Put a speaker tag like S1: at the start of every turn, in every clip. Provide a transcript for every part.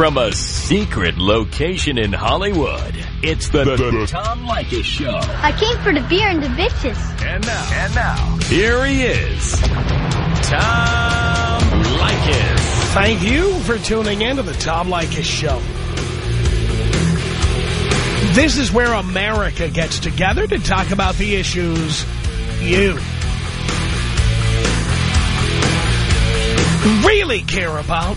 S1: From a secret location in Hollywood, it's the, the, the Tom Leykis Show.
S2: I came for the beer and the bitches.
S1: And now, and now, here he is, Tom Leykis.
S3: Thank you for tuning in to the Tom Leykis Show. This is where America gets together to talk about the issues you really care about.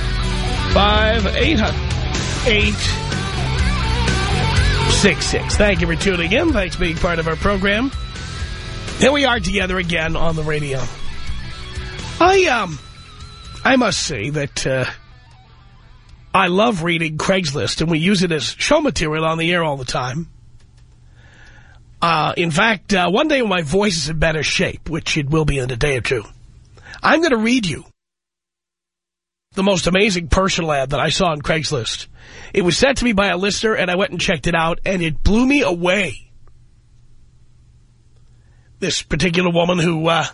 S3: 1-800-5800-866. Thank you for tuning in. Thanks for being part of our program. Here we are together again on the radio. I, um, I must say that, uh, I love reading Craigslist, and we use it as show material on the air all the time. Uh, in fact, uh, one day when my voice is in better shape, which it will be in a day or two, I'm going to read you the most amazing personal ad that I saw on Craigslist. It was sent to me by a listener, and I went and checked it out, and it blew me away. This particular woman who uh,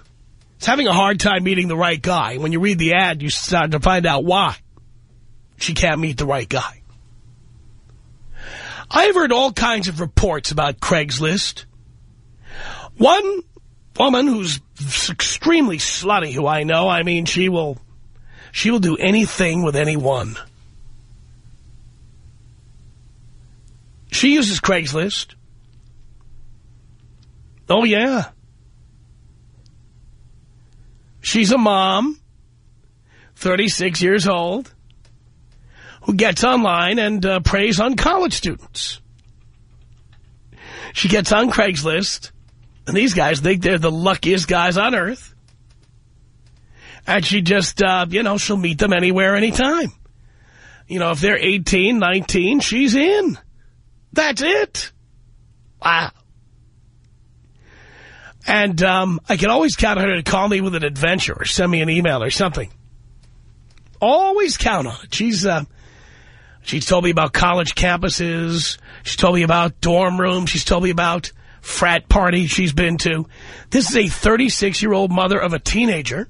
S3: is having a hard time meeting the right guy. When you read the ad, you start to find out why she can't meet the right guy. I've heard all kinds of reports about Craigslist. One woman who's extremely slutty, who I know, I mean, she will, she will do anything with anyone. She uses Craigslist. Oh, yeah. She's a mom, 36 years old who gets online and uh, preys on college students. She gets on Craigslist, and these guys think they're the luckiest guys on earth. And she just, uh, you know, she'll meet them anywhere, anytime. You know, if they're 18, 19, she's in. That's it. Wow. And um, I can always count on her to call me with an adventure or send me an email or something. Always count on it. She's... Uh, She's told me about college campuses. She's told me about dorm rooms. She's told me about frat parties she's been to. This is a 36-year-old mother of a teenager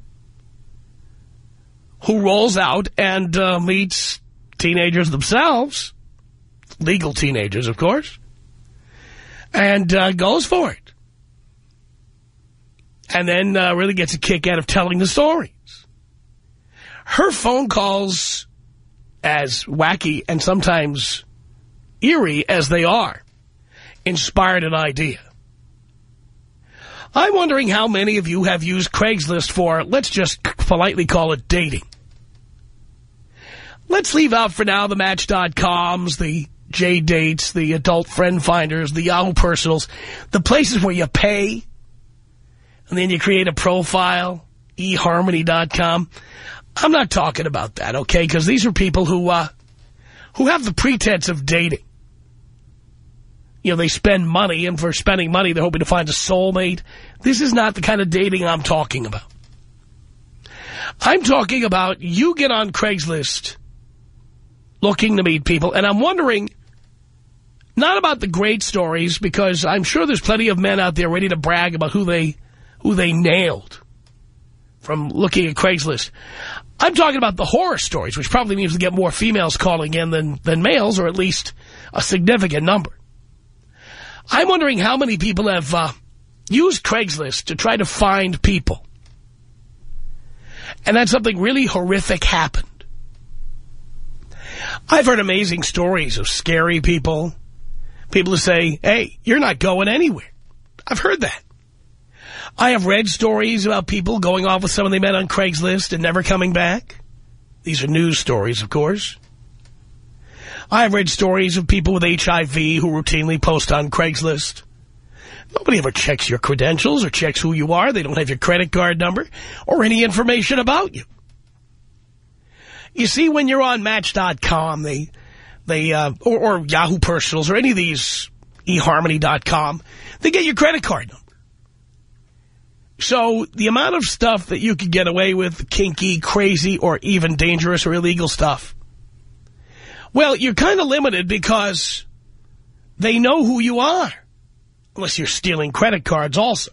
S3: who rolls out and uh, meets teenagers themselves, legal teenagers, of course, and uh, goes for it. And then uh, really gets a kick out of telling the stories. Her phone calls as wacky and sometimes eerie as they are, inspired an idea. I'm wondering how many of you have used Craigslist for, let's just politely call it dating. Let's leave out for now the Match.coms, the J-Dates, the Adult Friend Finders, the Yahoo Personals, the places where you pay, and then you create a profile, eHarmony.com. I'm not talking about that, okay? Because these are people who uh, who have the pretense of dating. You know, they spend money, and for spending money, they're hoping to find a soulmate. This is not the kind of dating I'm talking about. I'm talking about you get on Craigslist looking to meet people, and I'm wondering, not about the great stories, because I'm sure there's plenty of men out there ready to brag about who they who they nailed from looking at Craigslist. I'm talking about the horror stories, which probably means we get more females calling in than, than males, or at least a significant number. I'm wondering how many people have uh, used Craigslist to try to find people. And then something really horrific happened. I've heard amazing stories of scary people. People who say, hey, you're not going anywhere. I've heard that. I have read stories about people going off with someone they met on Craigslist and never coming back. These are news stories, of course. I've read stories of people with HIV who routinely post on Craigslist. Nobody ever checks your credentials or checks who you are. They don't have your credit card number or any information about you. You see, when you're on Match.com, they they uh, or, or Yahoo Personals or any of these eHarmony.com, they get your credit card number. So the amount of stuff that you could get away with, kinky, crazy, or even dangerous or illegal stuff, well, you're kind of limited because they know who you are, unless you're stealing credit cards also.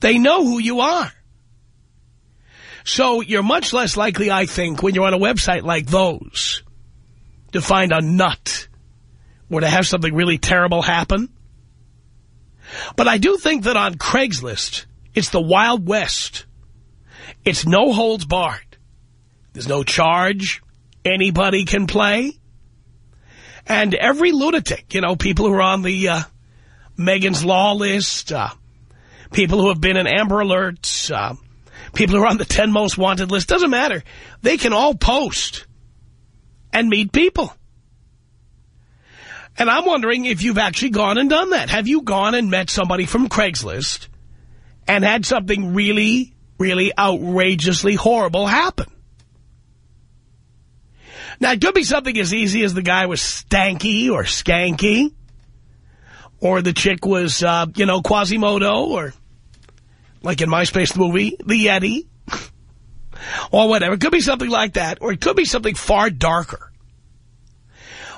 S3: They know who you are. So you're much less likely, I think, when you're on a website like those, to find a nut or to have something really terrible happen. But I do think that on Craigslist, it's the Wild West. It's no holds barred. There's no charge. Anybody can play. And every lunatic, you know, people who are on the uh, Megan's Law list, uh, people who have been in Amber Alerts, uh, people who are on the 10 most wanted list, doesn't matter. They can all post and meet people. And I'm wondering if you've actually gone and done that. Have you gone and met somebody from Craigslist and had something really, really outrageously horrible happen? Now, it could be something as easy as the guy was stanky or skanky, or the chick was, uh, you know, Quasimodo, or like in MySpace movie, the Yeti, or whatever. It could be something like that, or it could be something far darker.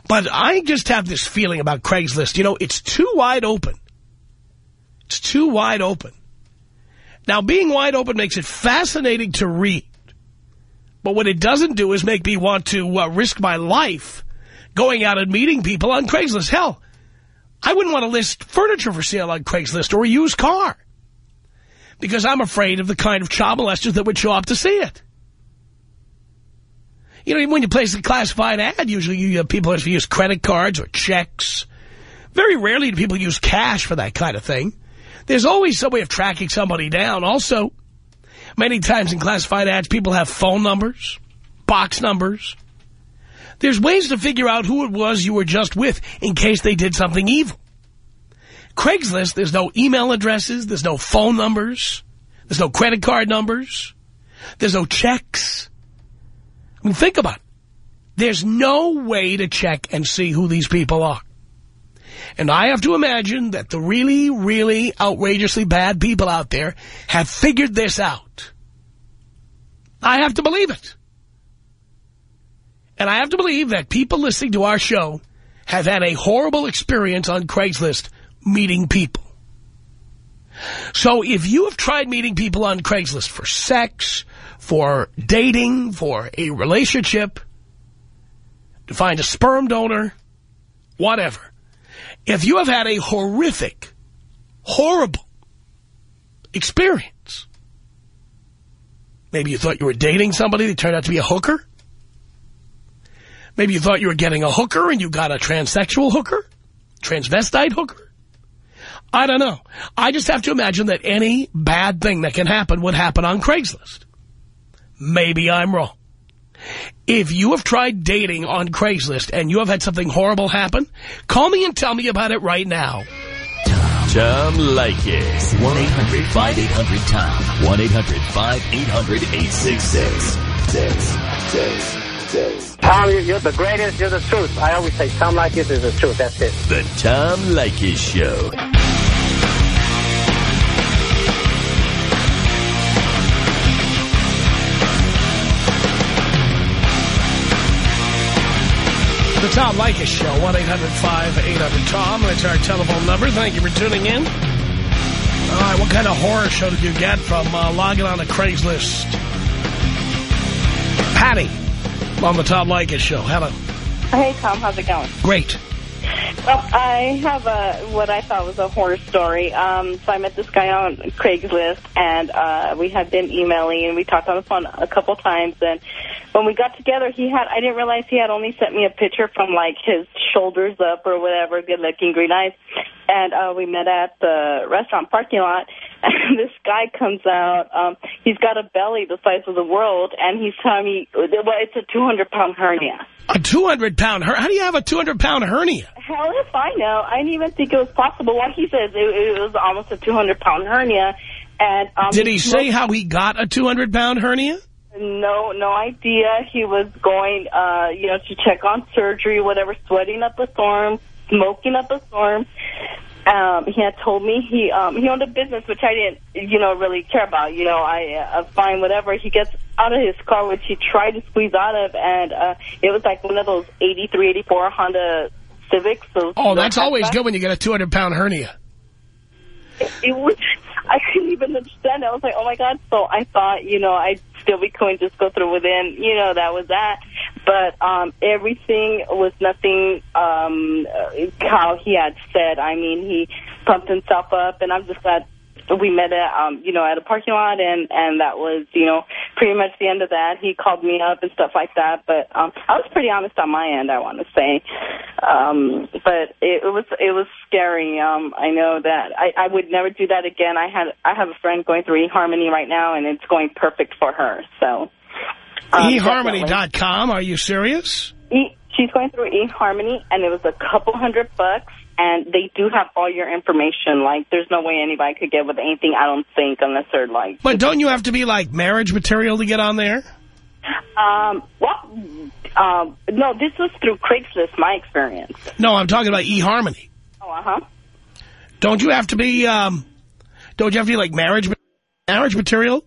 S3: But I just have this feeling about Craigslist. You know, it's too wide open. It's too wide open. Now, being wide open makes it fascinating to read. But what it doesn't do is make me want to uh, risk my life going out and meeting people on Craigslist. Hell, I wouldn't want to list furniture for sale on Craigslist or a used car. Because I'm afraid of the kind of child molesters that would show up to see it. You know, when you place a classified ad, usually you, uh, people have to use credit cards or checks. Very rarely do people use cash for that kind of thing. There's always some way of tracking somebody down. Also, many times in classified ads, people have phone numbers, box numbers. There's ways to figure out who it was you were just with in case they did something evil. Craigslist, there's no email addresses, there's no phone numbers, there's no credit card numbers, there's no checks. I mean, think about it. There's no way to check and see who these people are. And I have to imagine that the really, really outrageously bad people out there have figured this out. I have to believe it. And I have to believe that people listening to our show have had a horrible experience on Craigslist meeting people. So if you have tried meeting people on Craigslist for sex, for dating, for a relationship, to find a sperm donor, whatever. If you have had a horrific, horrible experience, maybe you thought you were dating somebody that turned out to be a hooker, maybe you thought you were getting a hooker and you got a transsexual hooker, transvestite hooker, I don't know. I just have to imagine that any bad thing that can happen would happen on Craigslist. Maybe I'm wrong. If you have tried dating on Craigslist and you have had something horrible happen, call me and tell me about it right now.
S1: Tom Leykis. 1-800-5800-TOM. 1-800-5800-866.
S4: Tom, you're the greatest. You're the truth. I always say Tom Leykis is the truth. That's it.
S1: The Tom Leykis Show.
S3: Tom Leykis Show, 1-800-5800-TOM. That's our telephone number. Thank you for tuning in. All right, what kind of horror show did you get from uh, logging on to Craigslist? Patty on the Tom Leykis Show. Hello.
S5: Hey, Tom. How's it going?
S3: Great.
S5: I have a what I thought was a horror story. Um, so I met this guy on Craigslist, and uh, we had been emailing, and we talked on the phone a couple times. And when we got together, he had I didn't realize he had only sent me a picture from like his shoulders up or whatever, good-looking, green eyes. And uh, we met at the restaurant parking lot, and this guy comes out. Um, he's got a belly the size of the world, and he's telling me, well, it's a 200-pound hernia.
S3: A 200-pound hernia? How do you have a 200-pound hernia?
S5: Hell if I know. I didn't even think it was possible. What he says, it, it was almost a 200-pound hernia. And um,
S3: Did he say how he got a 200-pound hernia?
S5: No, no idea. He was going, uh, you know, to check on surgery, whatever, sweating up a storm, smoking up a storm. Um, he had told me he um, he owned a business, which I didn't, you know, really care about. You know, I uh, fine, whatever. He gets out of his car, which he tried to squeeze out of, and uh, it was like one of those 83, 84 Honda Civics. Those
S3: oh, that's always good when you get a 200-pound hernia.
S5: It, it was, I couldn't even understand. I was like, oh, my God. So I thought, you know, I'd still be cool and just go through with it. You know, that was that. But um, everything was nothing um, how he had said. I mean, he pumped himself up, and I'm just glad we met at, um, you know, at a parking lot, and, and that was, you know, pretty much the end of that. He called me up and stuff like that, but um, I was pretty honest on my end, I want to say. Um, but it, it was it was scary. Um, I know that I, I would never do that again. I had I have a friend going through eHarmony right now, and it's going perfect for her. So
S3: um, eHarmony.com, are you serious?
S5: E, she's going through eHarmony, and it was a couple hundred bucks and they do have all your information. Like, there's no way anybody could get with anything, I don't think, unless they're like...
S3: But don't you have to be, like, marriage material to get on there?
S5: Um, well, um, no, this was through Craigslist, my experience.
S3: No, I'm talking about eHarmony.
S5: Oh, uh-huh.
S3: Don't you have to be, um, don't you have to be, like, marriage, marriage material?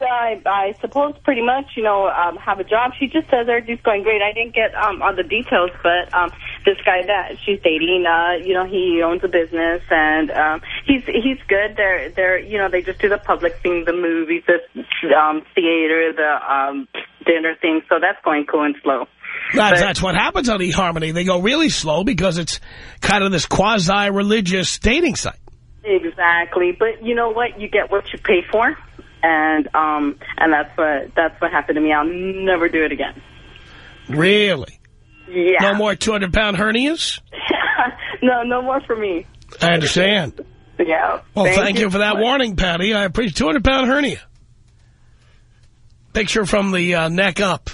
S5: I, I suppose pretty much, you know, um, have a job. She just says everything's going great. I didn't get um, all the details, but um, this guy that she's dating, uh, you know, he owns a business and um, he's he's good. They're they're you know they just do the public thing, the movies, the um, theater, the um, dinner thing. So that's going cool and slow.
S3: That's, that's what happens on eHarmony. They go really slow because it's kind of this quasi-religious dating site.
S5: Exactly. But you know what? You get what you pay for. And um, and that's what that's what happened to me. I'll never do it again.
S3: Really?
S5: Yeah.
S3: No more 200-pound hernias?
S5: no, no more for me.
S3: I understand.
S5: Yeah.
S3: Well, thank, thank you, you for that warning, Patty. I appreciate 200-pound hernia. Picture from the uh, neck up.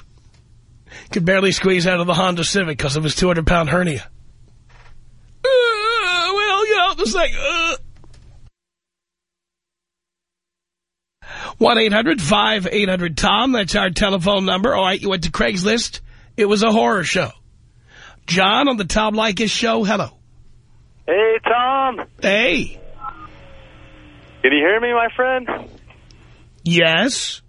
S3: Could barely squeeze out of the Honda Civic because of his 200-pound hernia. Uh, well, you know, just like... Uh. 1-800-5800-TOM. That's our telephone number. All right, you went to Craigslist. It was a horror show. John on the Tom Leykis show. Hello.
S6: Hey, Tom.
S3: Hey.
S6: Can you hear me, my friend?
S3: Yes.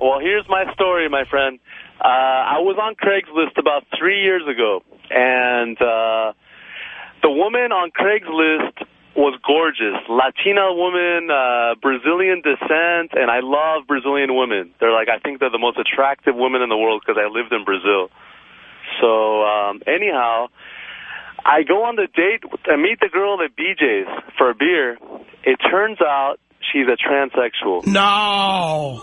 S6: Well, here's my story, my friend. Uh, I was on Craigslist about three years ago, and uh, the woman on Craigslist was gorgeous. Latina woman, uh, Brazilian descent, and I love Brazilian women. They're like, I think they're the most attractive women in the world because I lived in Brazil. So, um, anyhow, I go on the date, I meet the girl at BJ's for a beer. It turns out she's a transsexual.
S3: No.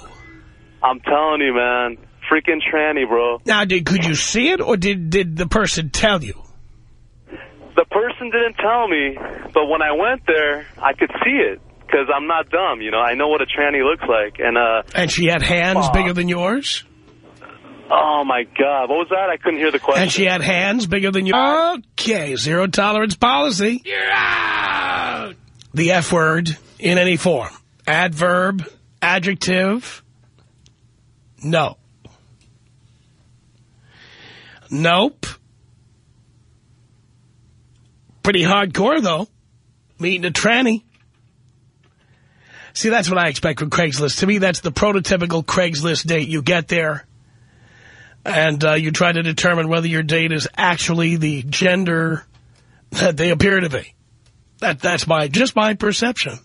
S6: I'm telling you, man. Freaking tranny, bro.
S3: Now, did could you see it, or did, did the person tell you?
S6: The person didn't tell me, but when I went there, I could see it because I'm not dumb, you know. I know what a tranny looks like. And uh,
S3: and she had hands uh, bigger than yours?
S6: Oh, my God. What was that? I couldn't hear the question.
S3: And she had hands bigger than yours? Okay, zero tolerance policy. You're out! The F word in any form. Adverb, adjective, no. Nope. Pretty hardcore, though. Meeting a tranny. See, that's what I expect from Craigslist. To me, that's the prototypical Craigslist date. You get there, and uh, you try to determine whether your date is actually the gender that they appear to be. That That's my just my perception.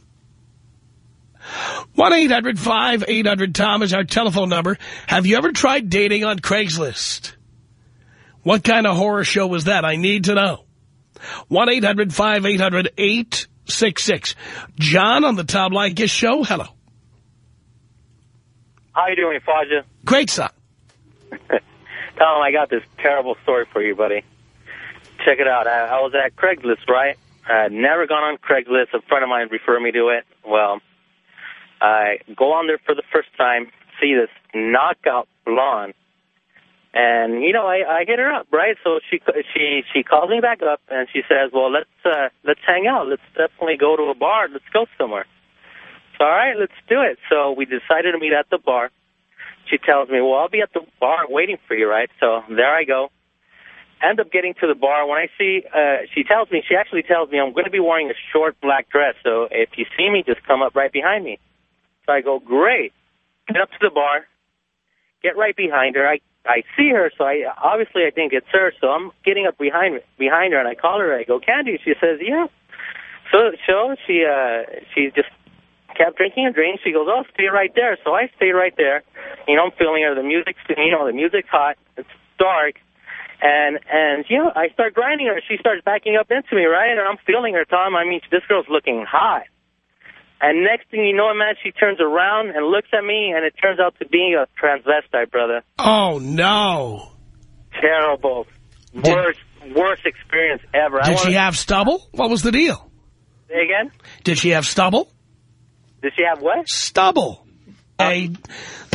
S3: 1-800-5800-TOM is our telephone number. Have you ever tried dating on Craigslist? What kind of horror show was that? I need to know. 1-800-5800-866. John on the Tom Leykis show. Hello.
S7: How you doing, Faja?
S3: Great, son.
S7: Tom, I got this terrible story for you, buddy. Check it out. I, I was at Craigslist, right? I had never gone on Craigslist. A friend of mine referred me to it. Well, I go on there for the first time, see this knockout blonde and you know, I, I hit her up, right? So she she she calls me back up and she says, "Well, let's uh, let's hang out. Let's definitely go to a bar. Let's go somewhere." So all right, let's do it. So we decided to meet at the bar. she tells me, well, I'll be at the bar waiting for you, right? So there I go. End up getting to the bar. When I see, uh, she tells me, she actually tells me I'm going to be wearing a short black dress. So if you see me, just come up right behind me. So I go, great. Get up to the bar. Get right behind her. I I see her, so I obviously I think it's her. So I'm getting up behind behind her, and I call her. I go, Candy. She says, yeah. So so she uh she just kept drinking and drinking. She goes, oh, stay right there. So I stay right there. You know, I'm feeling her. The music's you know the music's hot. It's dark. And, and, you know, I start grinding her. She starts backing up into me, right? And I'm feeling her, Tom. I mean, this girl's looking hot. And next thing you know, man, she turns around and looks at me, and it turns out to be a transvestite, brother.
S3: Oh, no.
S7: Terrible.
S3: Did,
S7: worst, worst experience ever.
S3: Did she have stubble? What was the deal?
S7: Say again?
S3: Did she have stubble?
S7: Did she have what?
S3: Stubble. A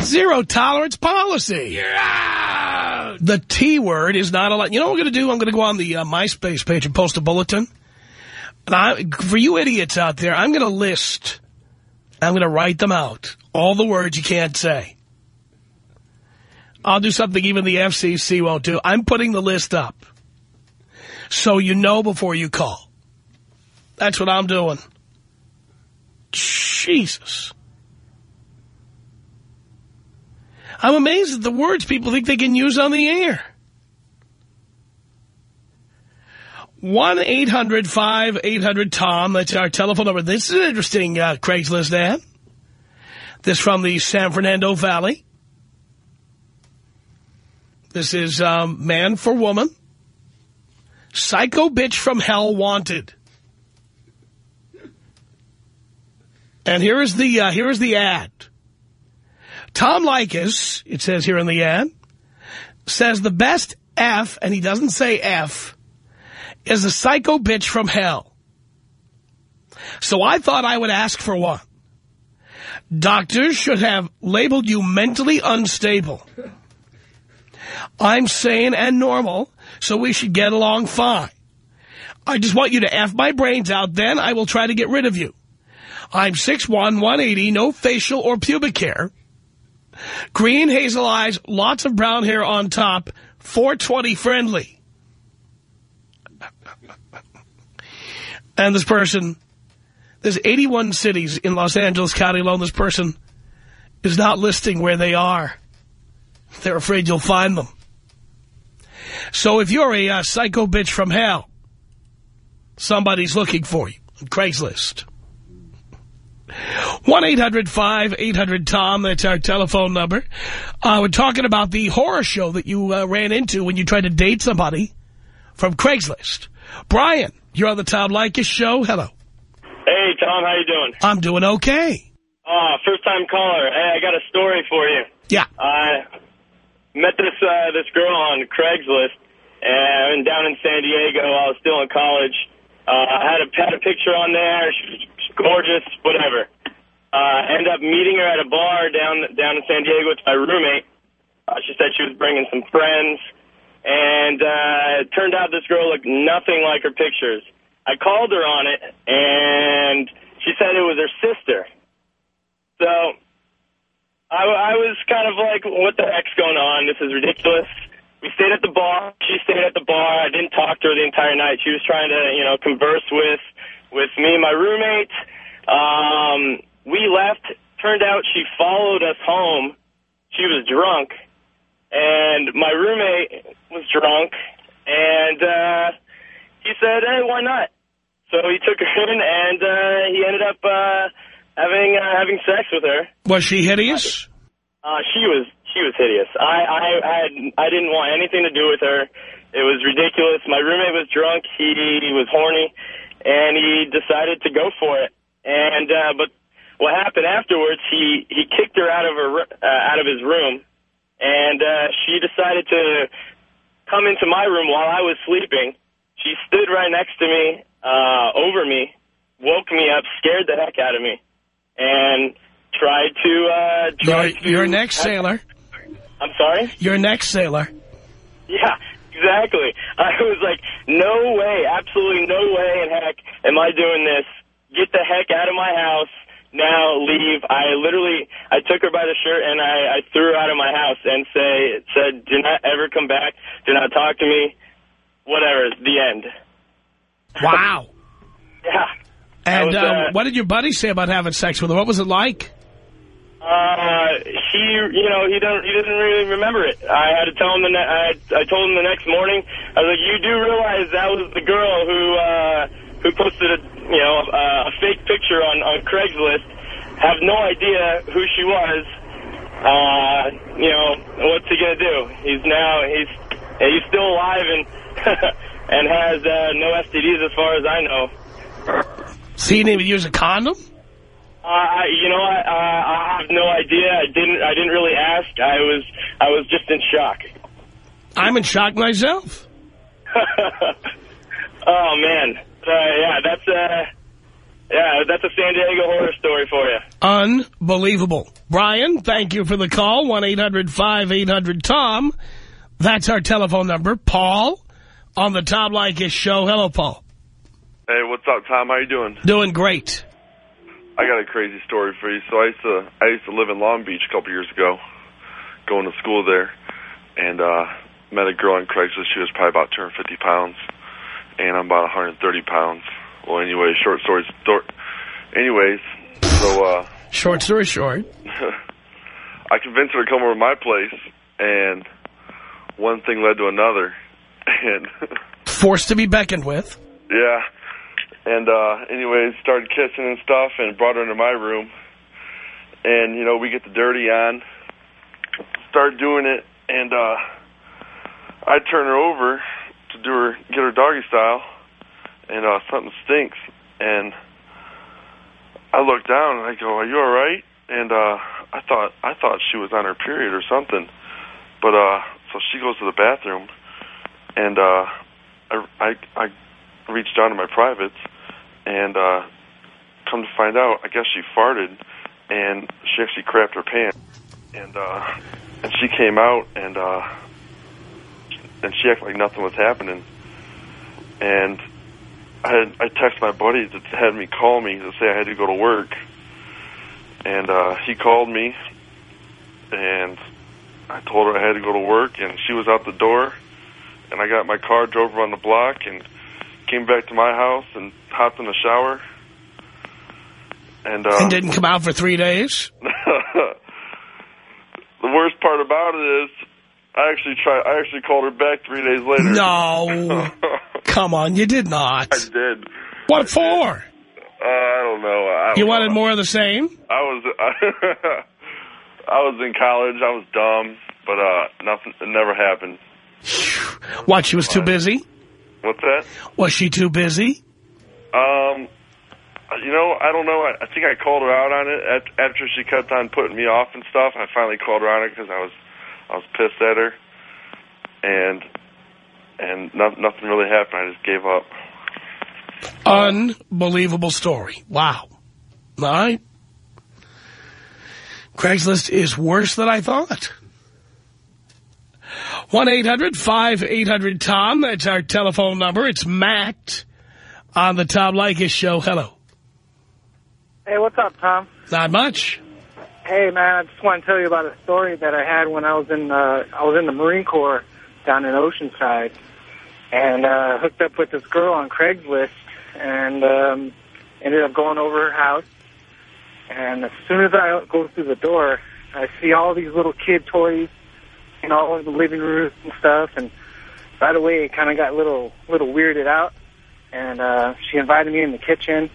S3: zero tolerance policy. Yeah. The T word is not allowed. You know what we're going to do? I'm going to go on the uh, MySpace page and post a bulletin. And I, for you idiots out there, I'm going to list, I'm going to write them out, all the words you can't say. I'll do something even the FCC won't do. I'm putting the list up so you know before you call. That's what I'm doing. Jesus. I'm amazed at the words people think they can use on the air. 1-800-5800-TOM. That's our telephone number. This is an interesting uh, Craigslist ad. This from the San Fernando Valley. This is um, man for woman. Psycho bitch from hell wanted. And here is the uh, here is the ad. Tom Leykis, it says here in the ad, says the best F, and he doesn't say F, is a psycho bitch from hell. So I thought I would ask for one. Doctors should have labeled you mentally unstable. I'm sane and normal, so we should get along fine. I just want you to F my brains out, then I will try to get rid of you. I'm 6'1", 180, no facial or pubic hair. Green hazel eyes, lots of brown hair on top, 420 friendly. And this person, there's 81 cities in Los Angeles County alone. This person is not listing where they are. They're afraid you'll find them. So if you're a uh, psycho bitch from hell, somebody's looking for you on Craigslist. 1-800-5800-TOM. That's our telephone number. Uh, we're talking about the horror show that you uh, ran into when you tried to date somebody from Craigslist. Brian, you're on the Tom Leykis show. Hello.
S8: Hey, Tom. How you doing?
S3: I'm doing okay.
S8: Uh, first-time caller. Hey, I got a story for you.
S3: Yeah.
S8: I met this uh, this girl on Craigslist, and down in San Diego. I was still in college. Uh, I had a, had a picture on there. She was gorgeous, whatever. Uh, ended up meeting her at a bar down down in San Diego with my roommate. Uh, she said she was bringing some friends, and uh, it turned out this girl looked nothing like her pictures. I called her on it, and she said it was her sister. So I, I was kind of like, what the heck's going on? This is ridiculous. We stayed at the bar. She stayed at the bar. I didn't talk to her the entire night. She was trying to, you know, converse with with me and my roommate. Um, we left. Turned out she followed us home. She was drunk, and my roommate was drunk, and uh, he said, "Hey, why not?" So he took her in, and uh, he ended up uh, having uh, having sex with her.
S3: Was she hideous?
S8: Uh, she was she was hideous. I, I had I didn't want anything to do with her. It was ridiculous. My roommate was drunk. He, he was horny, and he decided to go for it. And uh, but what happened afterwards? He he kicked her out of her uh, out of his room, and uh, she decided to come into my room while I was sleeping. She stood right next to me, uh, over me, woke me up, scared the heck out of me, and tried to. Uh, tried
S3: you're,
S8: to
S3: you're next sailor.
S8: I'm sorry?
S3: You're next sailor.
S8: Yeah, exactly. I was like, no way, absolutely no way in heck am I doing this. Get the heck out of my house. Now leave. I literally, I took her by the shirt and I, I threw her out of my house and say, said, do not ever come back, do not talk to me, whatever, the end.
S3: Wow.
S8: Yeah.
S3: And
S8: was,
S3: uh,
S8: uh,
S3: what did your buddy say about having sex with her? What was it like?
S8: Uh, he, you know, he don't, he doesn't really remember it. I had to tell him the, ne I, I told him the next morning. I was like, you do realize that was the girl who, uh, who posted a, you know, a, a fake picture on on Craigslist. Have no idea who she was. Uh, you know, what's he gonna do? He's now he's he's still alive and and has uh, no STDs as far as I know.
S3: So he didn't even use a condom?
S8: Uh, I, you know, I, uh, I have no idea. I didn't. I didn't really ask. I was. I was just in shock.
S3: I'm in shock myself.
S8: oh man. Uh, yeah, that's a yeah, that's a San Diego horror story for you.
S3: Unbelievable. Brian, thank you for the call. 1-800-5800-TOM. That's our telephone number. Paul on the Tom Leykis show. Hello, Paul.
S9: Hey, what's up, Tom? How you doing?
S3: Doing great.
S9: I got a crazy story for you. So I used to I used to live in Long Beach a couple years ago, going to school there, and uh, met a girl on Craigslist. She was probably about 250 pounds, and I'm about 130 pounds. Well, anyway, short story. Short, anyways, so uh,
S3: Short story short.
S9: I convinced her to come over to my place, and one thing led to another, and
S3: Forced to be beckoned with.
S9: Yeah. And, uh, anyways, started kissing and stuff and brought her into my room. And, you know, we get the dirty on, start doing it, and, uh, I turn her over to do her, get her doggy style, and, uh, something stinks. And I look down and I go, are you alright? And, uh, I thought, I thought she was on her period or something. But, uh, so she goes to the bathroom, and, uh, I, I, I reached down to my privates, and uh, come to find out, I guess she farted, and she actually crapped her pants, and uh, and she came out, and uh, and she acted like nothing was happening, and I had, I texted my buddy that had me call me to say I had to go to work, and uh, he called me, and I told her I had to go to work, and she was out the door, and I got my car, drove around the block, and came back to my house and hopped in the shower. And, uh,
S3: And didn't come out for three days.
S9: the worst part about it is, I actually tried. I actually called her back three days later.
S3: No. Come on, you did not.
S9: I did.
S3: What for?
S9: Uh, I don't know. I don't
S3: You
S9: know.
S3: wanted more of the same?
S9: I was. I was in college. I was dumb, but uh, nothing. It never happened.
S3: What, she was too busy?
S9: What's that?
S3: Was she too busy?
S9: Um, you know, I don't know. I, I think I called her out on it At, after she kept on putting me off and stuff. I finally called her on it because I was, I was pissed at her, and and no, nothing really happened. I just gave up.
S3: Unbelievable story. Wow. All right. Craigslist is worse than I thought. 1-800-5800-TOM. That's our telephone number. It's Matt on the Tom Leykis show. Hello.
S4: Hey, what's up, Tom?
S3: Not much.
S4: Hey, man, I just want to tell you about a story that I had when I was in uh, I was in the Marine Corps down in Oceanside, and uh, hooked up with this girl on Craigslist, and um, ended up going over her house. And as soon as I go through the door, I see all these little kid toys, know, all in the living room and stuff. And right away, it kind of got a little little weirded out. And uh, she invited me in the kitchen.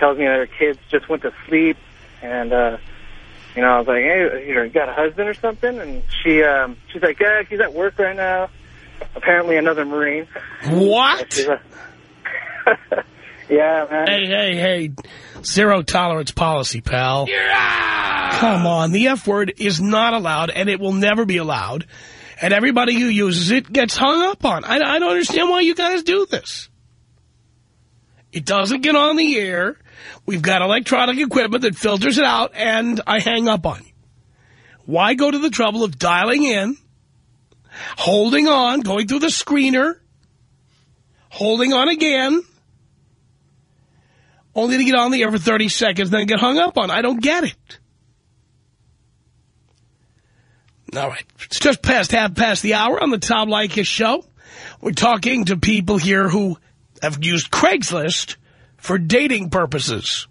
S4: Tells me that her kids just went to sleep, and uh, you know, I was like, hey, you know, you got a husband or something? And she, um, she's like, yeah, she's at work right now. Apparently another Marine.
S3: What?
S4: Yeah, man.
S3: Hey, hey, hey. Zero tolerance policy, pal. Come on. The F word is not allowed, and it will never be allowed. And everybody who uses it gets hung up on. I, I don't understand why you guys do this. It doesn't get on the air. We've got electronic equipment that filters it out, and I hang up on you. Why go to the trouble of dialing in, holding on, going through the screener, holding on again, only to get on the air for 30 seconds, then get hung up on? I don't get it. All right. It's just past half past the hour on the Tom Leykis show. We're talking to people here who have used Craigslist for dating purposes.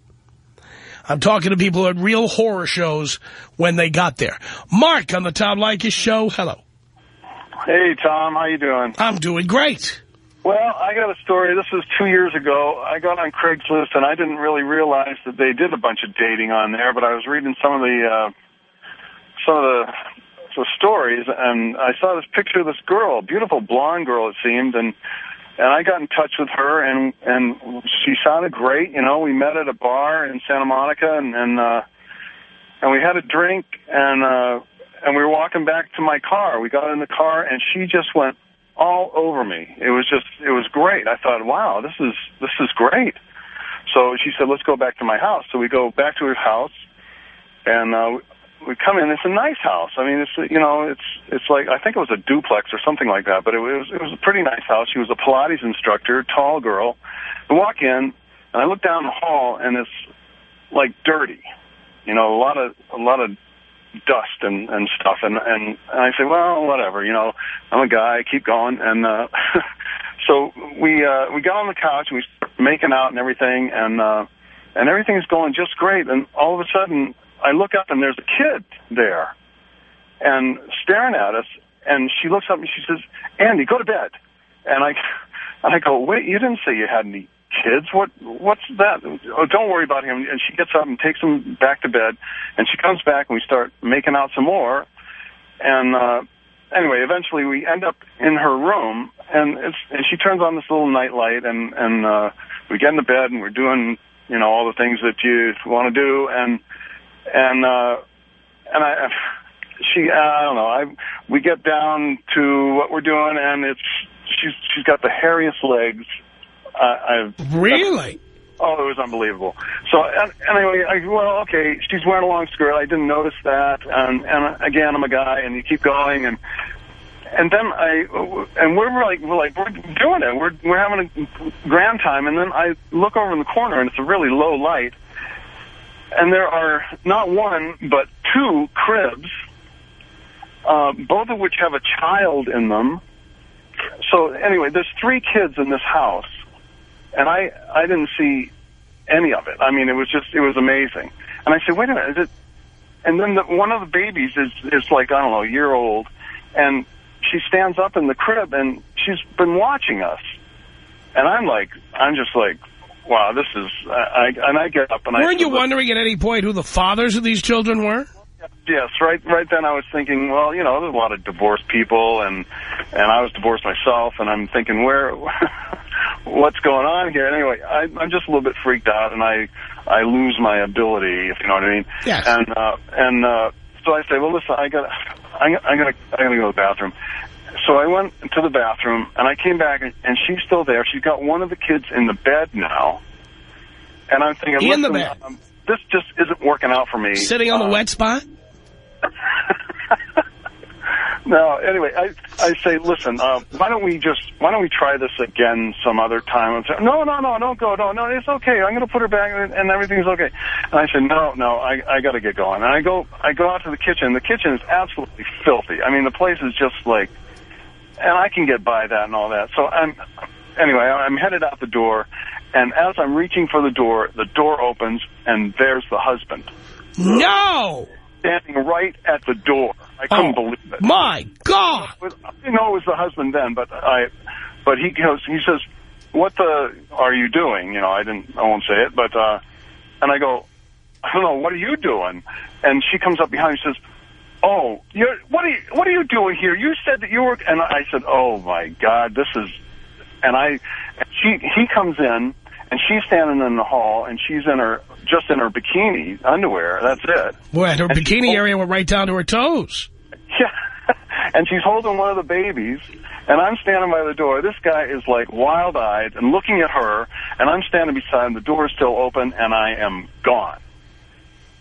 S3: I'm talking to people who had real horror shows when they got there. Mark on the Tom Leykis show. Hello.
S10: Hey, Tom. How you doing?
S3: I'm doing great.
S10: Well, I got a story. This was two years ago. I got on Craigslist, and I didn't really realize that they did a bunch of dating on there, but I was reading some of the uh, some of the, the stories, and I saw this picture of this girl, beautiful blonde girl, it seemed, and and I got in touch with her, and and she sounded great. You know, we met at a bar in Santa Monica, and and uh, and we had a drink, and uh, and we were walking back to my car. We got in the car, and she just went all over me. It was just, it was great. I thought, wow, this is this is great. So she said, let's go back to my house. So we go back to her house, and uh, we come in. It's a nice house. I mean, it's you know, it's it's like I think it was a duplex or something like that. But it was it was a pretty nice house. She was a Pilates instructor, tall girl. We walk in, and I look down the hall, and it's like dirty. You know, a lot of a lot of dust and and stuff. And and, and I say, well, whatever. You know, I'm a guy. Keep going. And uh, so we uh, we got on the couch and we making out and everything, and uh, and everything's going just great. And all of a sudden, I look up and there's a kid there, and staring at us. And she looks up and she says, "Andy, go to bed." And I and I go, "Wait, you didn't say you had any kids? What what's that? Oh, don't worry about him." And she gets up and takes him back to bed. And she comes back and we start making out some more. And uh, anyway, eventually we end up in her room, and it's and she turns on this little night light, and and uh, we get in the bed and we're doing you know all the things that you want to do, and and uh, and I. She, I don't know. I we get down to what we're doing, and it's she's she's got the hairiest legs. I, I've
S3: really.
S10: Oh, it was unbelievable. So anyway, I, well, okay, she's wearing a long skirt. I didn't notice that, and and again, I'm a guy, and you keep going, and and then I and we're like we're like we're doing it. We're we're having a grand time, and then I look over in the corner, and it's a really low light, and there are not one but two cribs, uh, both of which have a child in them. So anyway, there's three kids in this house, and I I didn't see any of it. I mean, it was just it was amazing. And I said, wait a minute, is it? And then the, one of the babies is is like I don't know, a year old, and she stands up in the crib and she's been watching us, and I'm like, I'm just like, wow, this is. I, I and I get up and
S3: Weren't
S10: I.
S3: Weren't you wondering at any point who the fathers of these children were?
S10: Yes, right. Right then, I was thinking, well, you know, there's a lot of divorced people, and and I was divorced myself, and I'm thinking, where, what's going on here? Anyway, I, I'm just a little bit freaked out, and I I lose my ability, if you know what I mean.
S3: Yes.
S10: And uh, and uh, so I say, well, listen, I got, I'm, I'm gonna I'm gonna go to the bathroom. So I went to the bathroom, and I came back, and, and she's still there. She's got one of the kids in the bed now, and I'm thinking,
S3: in the bed.
S10: Um, this just isn't working out for me.
S3: Sitting on the
S10: Uh,
S3: wet spot?
S10: No, anyway, I I say, listen, uh, why don't we just why don't we try this again some other time? And say, no, no, no, don't go, no, no, it's okay. I'm going to put her back, and, and everything's okay. And I said, no, no, I I got to get going. And I go I go out to the kitchen. The kitchen is absolutely filthy. I mean, the place is just like, and I can get by that and all that. So I'm anyway, I'm headed out the door, and as I'm reaching for the door, the door opens, and there's the husband
S3: No!
S10: standing right at the door. I couldn't
S3: Oh,
S10: believe it.
S3: My God!
S10: I didn't know it was the husband then, but I, but he goes, he says, "What the are you doing?" You know, I didn't, I won't say it, but uh, and I go, I don't know, what are you doing? And she comes up behind me and says, "Oh, you're what are you what are you doing here? You said that you were," and I said, "Oh my God, this is," and I, she he comes in. And she's standing in the hall, and she's in her just in her bikini underwear. That's it.
S3: Well, her
S10: And
S3: bikini area went right down to her toes.
S10: Yeah. and she's holding one of the babies, and I'm standing by the door. This guy is like wild-eyed and looking at her, and I'm standing beside him. The door is still open, and I am gone.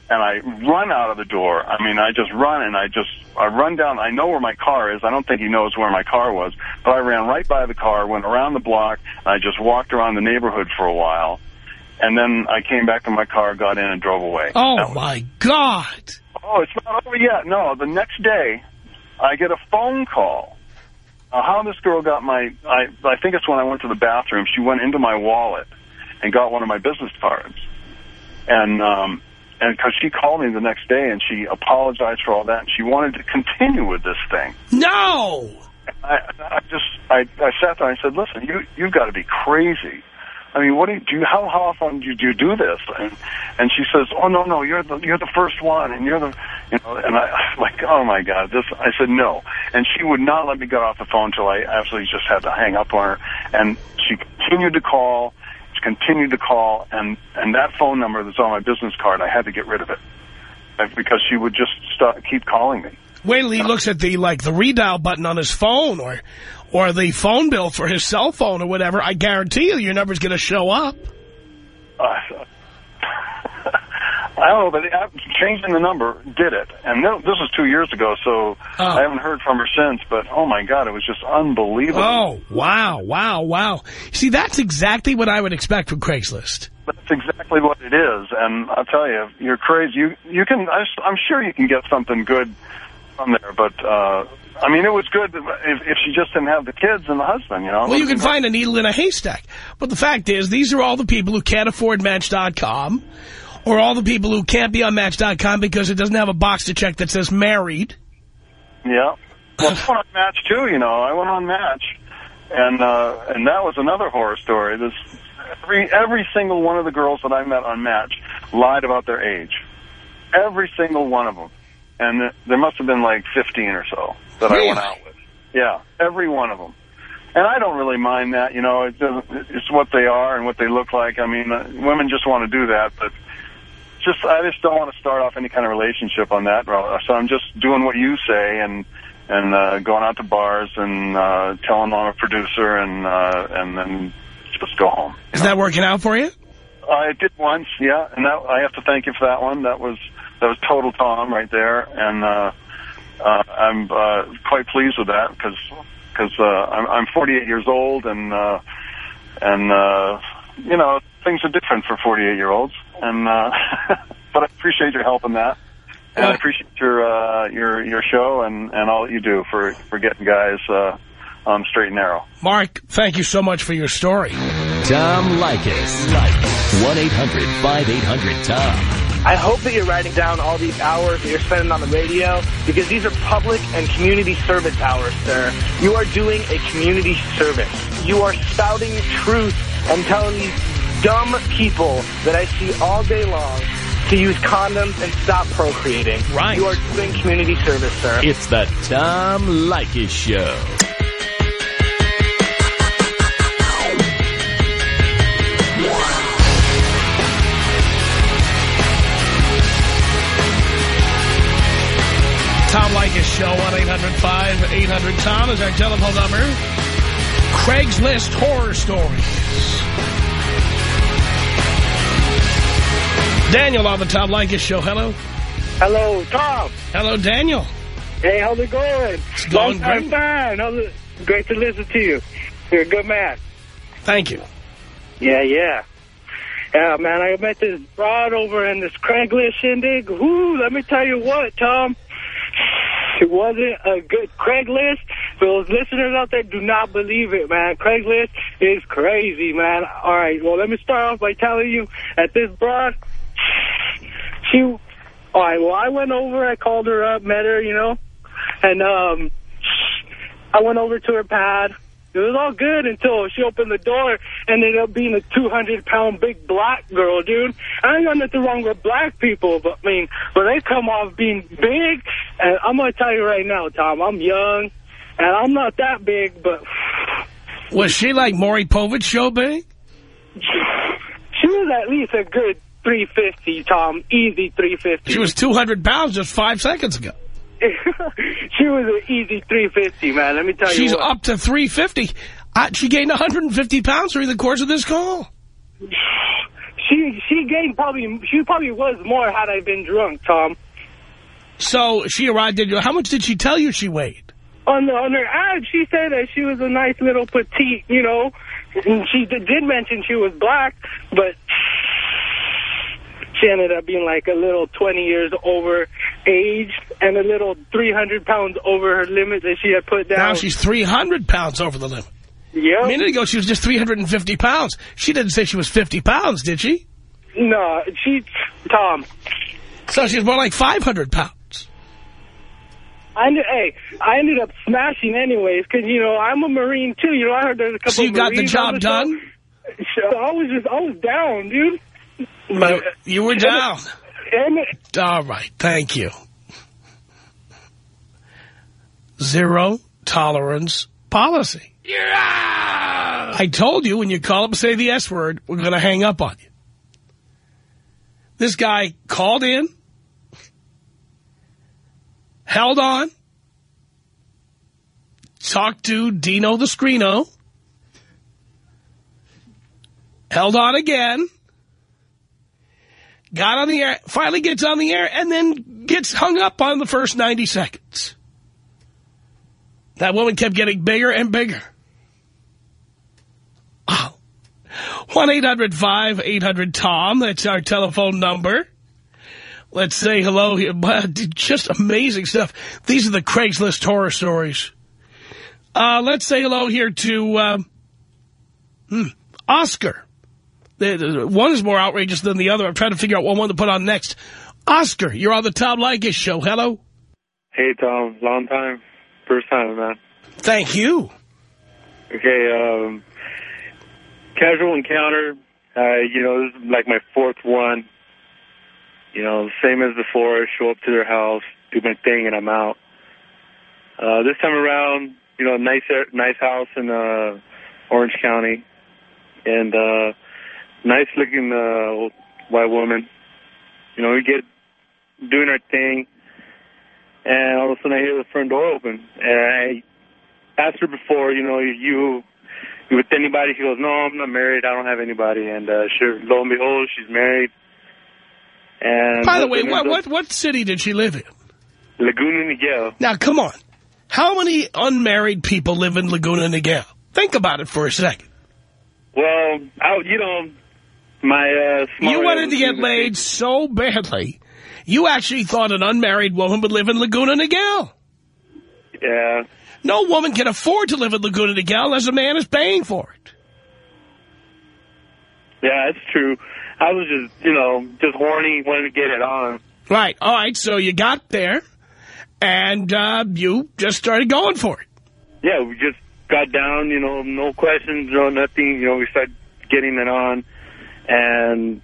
S10: And I run out of the door. I mean, I just run, and I just, I run down. I know where my car is. I don't think he knows where my car was, but I ran right by the car, went around the block, and I just walked around the neighborhood for a while. And then I came back to my car, got in, and drove away.
S3: Oh,
S10: was-
S3: my God!
S10: Oh, it's not over yet. No, the next day, I get a phone call. Uh, how this girl got my, I, I think it's when I went to the bathroom. She went into my wallet and got one of my business cards. And, um, and because she called me the next day and she apologized for all that and she wanted to continue with this thing.
S3: No!
S10: I, I just, I, I sat there and I said, listen, you, you've got to be crazy. I mean, what do you, do you, how, how often do you, do you do this? And, and she says, oh, no, no, you're the, you're the first one and you're the, you know, and I, I'm like, oh my God, this, I said, no. And she would not let me get off the phone until I absolutely just had to hang up on her. And she continued to call, continued to call, and, and that phone number that's on my business card, I had to get rid of it. Because she would just start, keep calling me.
S3: Wait till he looks at the, like, the redial button on his phone or, or the phone bill for his cell phone or whatever. I guarantee you your number's going to show up.
S10: Uh, I don't know, but changing the number did it. And no, this was two years ago, so
S3: Oh.
S10: I haven't heard from her since. But, oh, my God, it was just unbelievable.
S3: Oh, wow, wow, wow. See, that's exactly what I would expect from Craigslist.
S10: That's exactly what it is. And I'll tell you, you're crazy. You you can, I, I'm sure you can get something good from there. But, uh, I mean, it was good if, if she just didn't have the kids and the husband, you know.
S3: Well, you can find a needle in a haystack. But the fact is, these are all the people who can't afford Match.com or all the people who can't be on Match.com because it doesn't have a box to check that says married.
S10: Yeah. Well, I went on Match, too, you know. I went on Match. And uh, and that was another horror story. This every every single one of the girls that I met on Match lied about their age. Every single one of them. And th- there must have been like 15 or so that I went out with. Yeah, every one of them. And I don't really mind that, you know. It doesn't, it's what they are and what they look like. I mean, uh, women just want to do that, but just I just don't want to start off any kind of relationship on that. route. So I'm just doing what you say and and uh, going out to bars and uh, telling I'm a producer and uh, and then just go home.
S3: Is that working out for you?
S10: I did once, yeah, and that I have to thank you for that one. That was that was total Tom right there, and uh, uh, I'm uh, quite pleased with that because because uh, I'm, I'm 48 years old and uh, and uh, you know things are different for 48 year olds, and uh, but I appreciate your help in that. And I appreciate your uh, your your show and, and all that you do for, for getting guys uh, on straight and narrow.
S3: Mark, thank you so much for your story.
S1: Tom Leykis. 1-800-5800-TOM.
S11: I hope that you're writing down all these hours that you're spending on the radio because these are public and community service hours, sir. You are doing a community service. You are spouting truth and telling these dumb people that I see all day long to use condoms and stop procreating.
S3: Right.
S11: You are doing community service, sir.
S1: It's the Tom Leykis Show.
S3: Tom Leykis Show, 1-800-5800-TOM is our telephone number. Craigslist Horror Stories. Daniel on the Tom Leykis Show. Hello.
S12: Hello, Tom.
S3: Hello, Daniel.
S12: Hey, how's it going?
S3: It's going
S12: Long time
S3: great.
S12: it? Great to listen to you. You're a good man.
S3: Thank you.
S12: Yeah, yeah. Yeah, man, I met this broad over in this Craigslist shindig. Whoo, let me tell you what, Tom. It wasn't a good Craigslist. Those listeners out there do not believe it, man. Craigslist is crazy, man. All right, well, let me start off by telling you that this broad, she, all right, well, I went over, I called her up, met her, you know, and um, I went over to her pad. It was all good until she opened the door and ended up being a 200-pound big black girl, dude. I ain't got nothing wrong with black people, but, I mean, when they come off being big, and I'm going to tell you right now, Tom, I'm young, and I'm not that big, but
S3: Was she like Maury Povich show big?
S12: she was at least a good 350, Tom. Easy 350.
S3: She was 200 pounds just five seconds ago.
S12: she was an easy 350, man. Let me tell
S3: She's
S12: you She's
S3: up to 350. Uh, she gained 150 pounds during the course of this call.
S12: She she gained probably she probably was more had I been drunk, Tom.
S3: So she arrived at you. How much did she tell you she weighed?
S12: On the on her ad, she said that she was a nice little petite, you know. And she did, did mention she was black, but she ended up being like a little 20 years over age and a little 300 pounds over her limit that she had put down.
S3: Now she's 300 pounds over the limit.
S12: Yeah.
S3: A minute ago, she was just 350 pounds. She didn't say she was 50 pounds, did she?
S12: No, she, Tom.
S3: So she's more like 500 pounds.
S12: I ended, hey, I ended up smashing anyways because, you know, I'm a Marine, too. You know, I heard there's a couple
S3: So you got the job done?
S12: show. I was just, I was down, dude.
S3: You, you were down.
S12: And
S3: All right, thank you. Zero tolerance policy. I told you when you call up and say the S word, we're going to hang up on you. This guy called in, held on, talked to Dino the Screeno, held on again, got on the air, finally gets on the air, and then gets hung up on the first 90 seconds. That woman kept getting bigger and bigger. Wow. 1-800-5800-TOM. That's our telephone number. Let's say hello here. Just amazing stuff. These are the Craigslist horror stories. Uh, let's say hello here to hmm, Oscar. One is more outrageous than the other. I'm trying to figure out what one to put on next. Oscar, you're on the Tom Leykis show. Hello.
S13: Hey, Tom. Long time. First time, man.
S3: Thank you.
S13: Okay, um, casual encounter. Uh, you know, this is like my fourth one. You know, same as before. I show up to their house, do my thing, and I'm out. Uh, this time around, you know, nice, nice house in uh, Orange County, and uh, nice looking uh, white woman. You know, we get doing our thing, and all of a sudden I hear the front door open, and I asked her before, you know, you you with anybody? She goes, no, I'm not married. I don't have anybody. And uh, sure, lo and behold, she's married. And
S3: By the way, what, what, what city did she live in?
S13: Laguna Niguel.
S3: Now, come on. How many unmarried people live in Laguna Niguel? Think about it for a second.
S13: Well, I, you know, my uh,
S3: You wanted to get laid so badly, you actually thought an unmarried woman would live in Laguna Niguel.
S13: Yeah.
S3: No woman can afford to live in Laguna Niguel unless a man is paying for it.
S13: Yeah, that's true. I was just, you know, just horny, wanted to get it on.
S3: Right. All right. So you got there, and uh, you just started going for it.
S13: Yeah, we just got down, you know, no questions, no nothing. You know, we started getting it on, and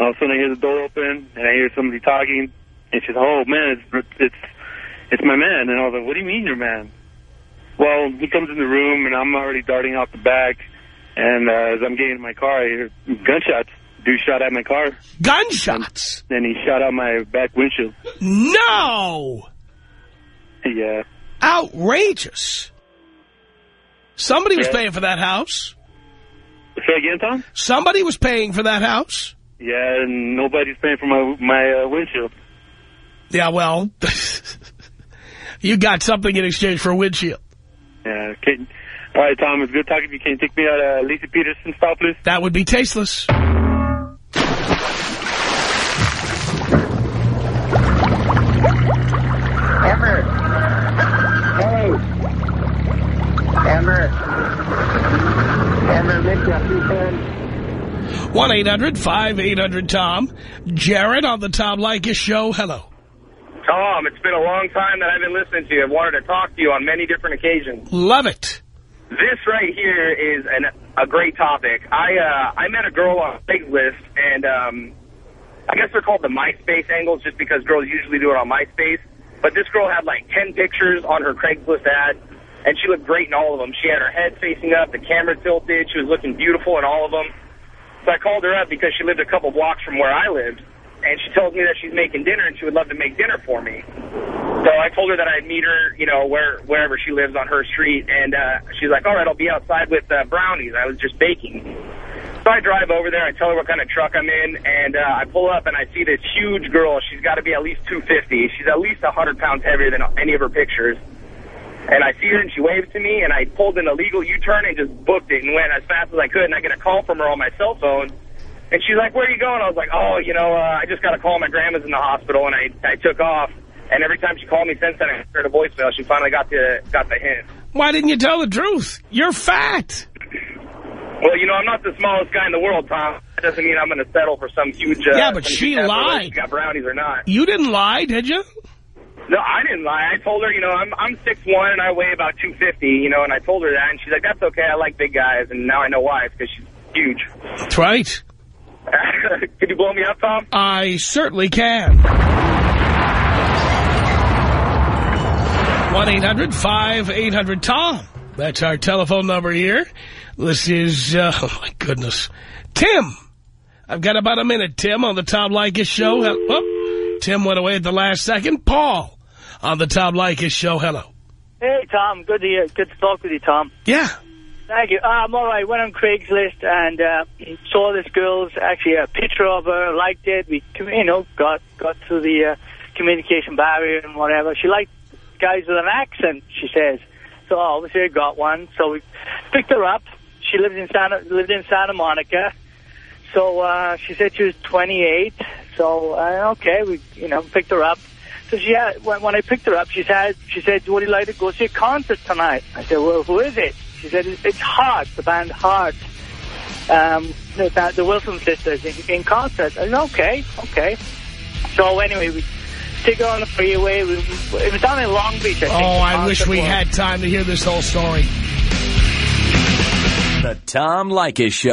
S13: all of a sudden I hear the door open, and I hear somebody talking, and she's, oh man, it's it's it's my man, and I was like, what do you mean your man? Well, he comes in the room, and I'm already darting out the back, and uh, as I'm getting in my car, I hear gunshots. Dude shot at my car.
S3: Gunshots?
S13: And, he shot out my back windshield.
S3: No!
S13: Yeah.
S3: Outrageous. Somebody was paying for that house.
S13: Say again, Tom?
S3: Somebody was paying for that house.
S13: Yeah, and nobody's paying for my my uh, windshield.
S3: Yeah, well, you got something in exchange for a windshield.
S13: Yeah. Can, all right, Tom, it's good talking to you. Can you take me out uh, Lisa Peterson style, please?
S3: That would be tasteless.
S14: Amber. Hey. Amber. Amber, make your two friends.
S3: 1-800-5800-TOM. Jared on the Tom Leykis show. Hello.
S15: Tom, it's been a long time that I've been listening to you. I've wanted to talk to you on many different occasions.
S3: Love it.
S15: This right here is an, a great topic. I uh, I met a girl on Craigslist, and um, I guess they're called the MySpace angles just because girls usually do it on MySpace. But this girl had like 10 pictures on her Craigslist ad, and she looked great in all of them. She had her head facing up, the camera tilted. She was looking beautiful in all of them. So I called her up because she lived a couple blocks from where I lived, and she told me that she's making dinner and she would love to make dinner for me. So I told her that I'd meet her, you know, where wherever she lives on her street, and uh, she's like, all right, I'll be outside with uh, brownies. I was just baking. So I drive over there. I tell her what kind of truck I'm in, and uh, I pull up, and I see this huge girl. She's got to be at least 250. She's at least 100 pounds heavier than any of her pictures. And I see her, and she waves to me, and I pulled an illegal U-turn and just booked it and went as fast as I could. And I get a call from her on my cell phone, and she's like, where are you going? I was like, oh, you know, uh, I just got a call. My grandma's in the hospital, and I, I took off. And every time she called me since then, I heard a voicemail. She finally got the got the hint.
S3: Why didn't you tell the truth? You're fat.
S15: Well, you know, I'm not the smallest guy in the world, Tom. That doesn't mean I'm going to settle for some huge... Uh,
S3: Yeah, but she lied.
S15: Got brownies or not.
S3: You didn't lie, did you?
S15: No, I didn't lie. I told her, you know, I'm I'm six one and I weigh about 250, you know, and I told her that, and she's like, that's okay. I like big guys, and now I know why. It's because she's huge.
S3: That's right.
S15: Could you blow me up, Tom?
S3: I certainly can. 1-800-5800-TOM. That's our telephone number here. This is, uh, oh my goodness, Tim. I've got about a minute, Tim, on the Tom Leykis show. Oh, Tim went away at the last second. Paul on the Tom Leykis show. Hello.
S16: Hey, Tom. Good to hear. Good to talk with you, Tom.
S3: Yeah.
S16: Thank you. Uh, I'm all right. Went on Craigslist and uh, saw this girl's actually a picture of her. Liked it. We, you know, got got through the uh, communication barrier and whatever. She liked guys with an accent. She says. So obviously I got one. So we picked her up. She lived in Santa lived in Santa Monica. So uh, she said she was 28. So uh, okay, we you know picked her up. So she had, when, when I picked her up, she said she said, "Would you like to go see a concert tonight?" I said, "Well, who is it?" She said, "It's Heart, the band Heart, um, the, band- the Wilson sisters in, in concert." I said, "Okay, okay." So anyway, we take her on the freeway. We, it was down in Long Beach. I think,
S3: Oh, I wish we
S16: was.
S3: had time to hear this whole story.
S1: The Tom Leykis Show.